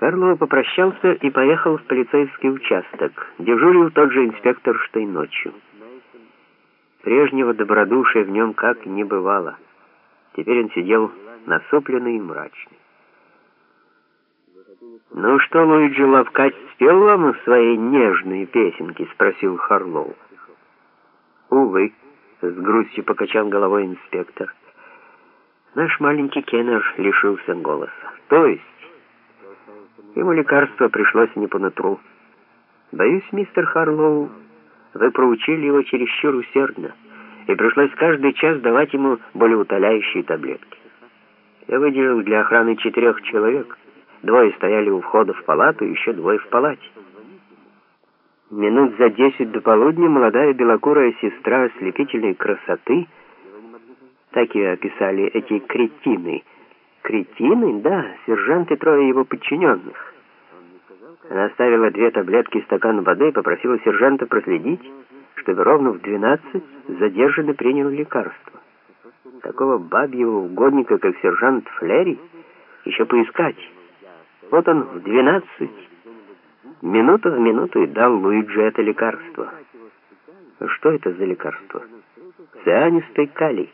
Харлоу попрощался и поехал в полицейский участок. Дежурил тот же инспектор, что и ночью. Прежнего добродушия в нем как не бывало. Теперь он сидел насупленный и мрачный. «Ну что, Луиджи Лавкач спел вам свои нежные песенки?» — спросил Харлоу. «Увы», — с грустью покачал головой инспектор. «Наш маленький Кеннер лишился голоса. То есть, ему лекарство пришлось не по нутру. Боюсь, мистер Харлоу, вы проучили его чересчур усердно, и пришлось каждый час давать ему болеутоляющие таблетки. Я выделил для охраны четырех человек». Двое стояли у входа в палату, еще двое в палате. Минут за десять до полудня молодая белокурая сестра ослепительной красоты, так ее описали эти кретины. Кретины? Да, сержант и трое его подчиненных. Она оставила две таблетки и стакан воды и попросила сержанта проследить, чтобы ровно в двенадцать задержанный принял лекарство. Такого бабьего угодника, как сержант Флери, еще поискать. Вот он в двенадцать, минуту в минуту и дал Луиджи это лекарство. Что это за лекарство? Цианистый калий.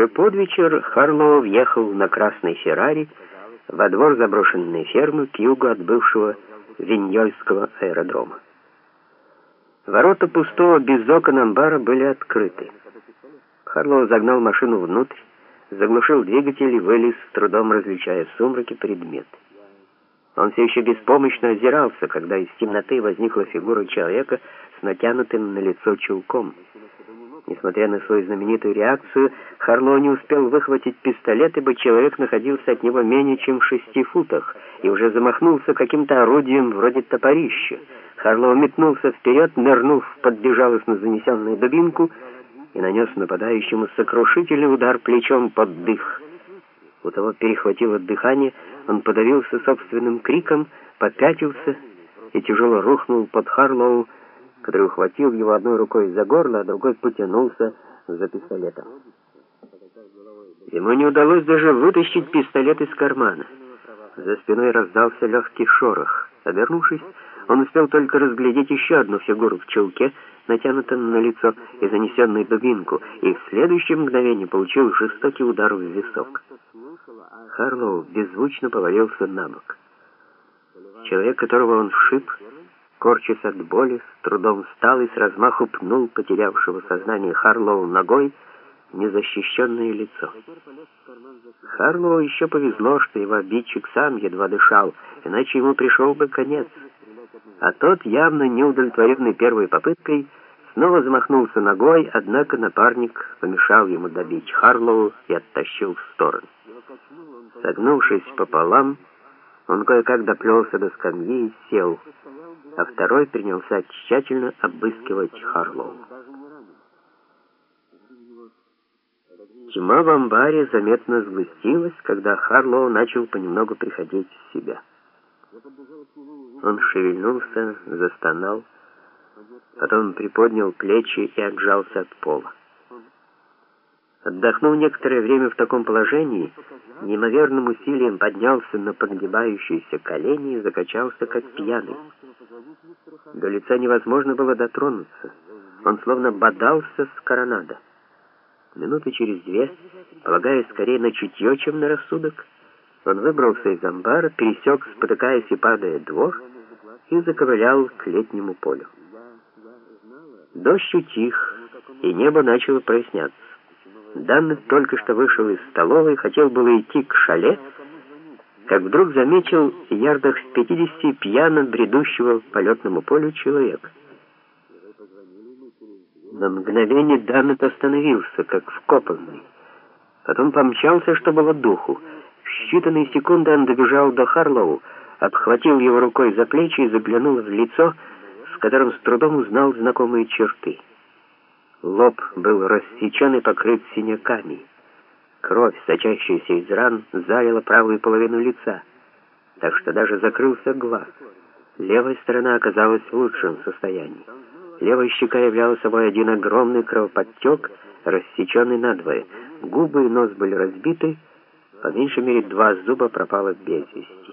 Уже под вечер Харлоу въехал на красной Феррари во двор заброшенной фермы к югу от бывшего Виньольского аэродрома. Ворота пустого без окон амбара были открыты. Харлоу загнал машину внутрь, заглушил двигатель и вылез, с трудом различая в сумраке предмет. Он все еще беспомощно озирался, когда из темноты возникла фигура человека с натянутым на лицо чулком. Несмотря на свою знаменитую реакцию, Харлоу не успел выхватить пистолет, ибо человек находился от него менее чем в шести футах и уже замахнулся каким-то орудием вроде топорища. Харлоу метнулся вперед, нырнув под безжалостно занесенную дубинку, и нанес нападающему сокрушительный удар плечом под дых. У того перехватило дыхание, он подавился собственным криком, попятился и тяжело рухнул под Харлоу, который ухватил его одной рукой за горло, а другой потянулся за пистолетом. Ему не удалось даже вытащить пистолет из кармана. За спиной раздался легкий шорох. Обернувшись, он успел только разглядеть еще одну фигуру в чулке, натянутом на лицо и занесенной дубинку, и в следующее мгновение получил жестокий удар в висок. Харлоу беззвучно повалился на бок. Человек, которого он шип, корчась от боли, с трудом встал и с размаху пнул потерявшего сознание Харлоу ногой незащищенное лицо. Харлоу еще повезло, что его обидчик сам едва дышал, иначе ему пришел бы конец а тот, явно неудовлетворенный первой попыткой, снова замахнулся ногой, однако напарник помешал ему добить Харлоу и оттащил в сторону. Согнувшись пополам, он кое-как доплелся до скамьи и сел, а второй принялся тщательно обыскивать Харлоу. Тьма в амбаре заметно сгустилась, когда Харлоу начал понемногу приходить в себя. Он шевельнулся, застонал, потом приподнял плечи и отжался от пола. Отдохнув некоторое время в таком положении, неимоверным усилием поднялся на подгибающиеся колени и закачался, как пьяный. До лица невозможно было дотронуться. Он словно бодался с коронада. Минуты через две, полагаясь скорее на чутье, чем на рассудок, он выбрался из амбара, пересек, спотыкаясь и падая двор, и заковылял к летнему полю. Дождь утих, и небо начало проясняться. Данный только что вышел из столовой, хотел было идти к шале, как вдруг заметил ярдах в пятидесяти пьяно бредущего по летному полю человека. На мгновение Даннет остановился, как вкопанный. Потом помчался, что было духу. В считанные секунды он добежал до Харлоу, обхватил его рукой за плечи и заглянул в лицо, с которым с трудом узнал знакомые черты. Лоб был рассечен и покрыт синяками. Кровь, сочащаяся из ран, залила правую половину лица, так что даже закрылся глаз. Левая сторона оказалась в лучшем состоянии. Левая щека являла собой один огромный кровоподтек, рассеченный надвое. Губы и нос были разбиты, По меньшей мере два зуба пропало без вести.